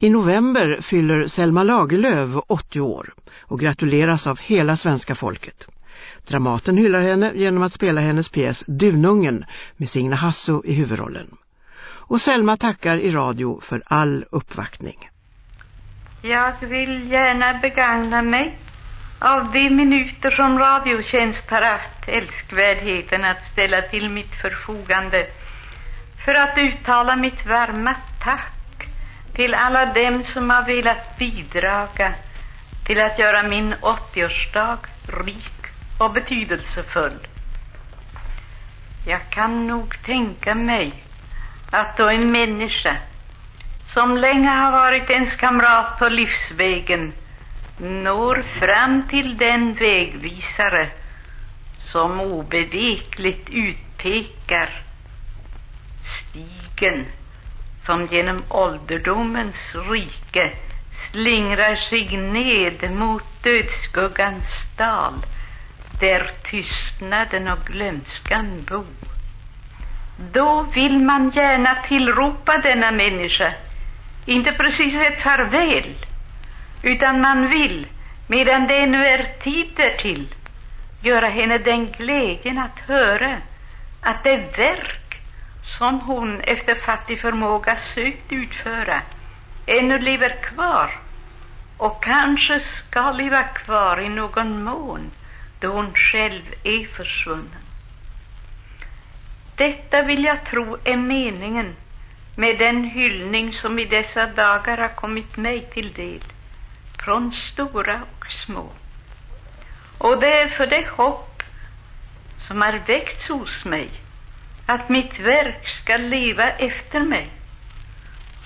I november fyller Selma Lagerlöf 80 år och gratuleras av hela svenska folket. Dramaten hyllar henne genom att spela hennes pjäs Dunungen med Signe Hasso i huvudrollen. Och Selma tackar i radio för all uppvaktning. Jag vill gärna begagna mig av de minuter som Radiotjänst har haft älskvärdheten att ställa till mitt förfogande för att uttala mitt varma tack till alla dem som har velat bidraga till att göra min 80-årsdag rik och betydelsefull. Jag kan nog tänka mig att då en människa som länge har varit ens kamrat på livsvägen når fram till den vägvisare som obevekligt utpekar stigen som genom ålderdomens rike slingrar sig ned mot dödsskuggans dal där tystnaden och glömskan bo. Då vill man gärna tillropa denna människa, inte precis ett farväl, utan man vill, medan det nu är tid därtill, göra henne den glädjen att höra att det verk som hon efter fattig förmåga sökt utföra ännu lever kvar och kanske ska leva kvar i någon mån då hon själv är försvunnen. Detta vill jag tro är meningen med den hyllning som i dessa dagar har kommit mig till del från stora och små. Och det är för det hopp som har väckts hos mig att mitt verk ska leva efter mig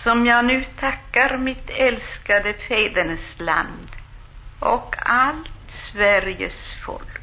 som jag nu tackar mitt älskade fädernesland och allt Sveriges folk.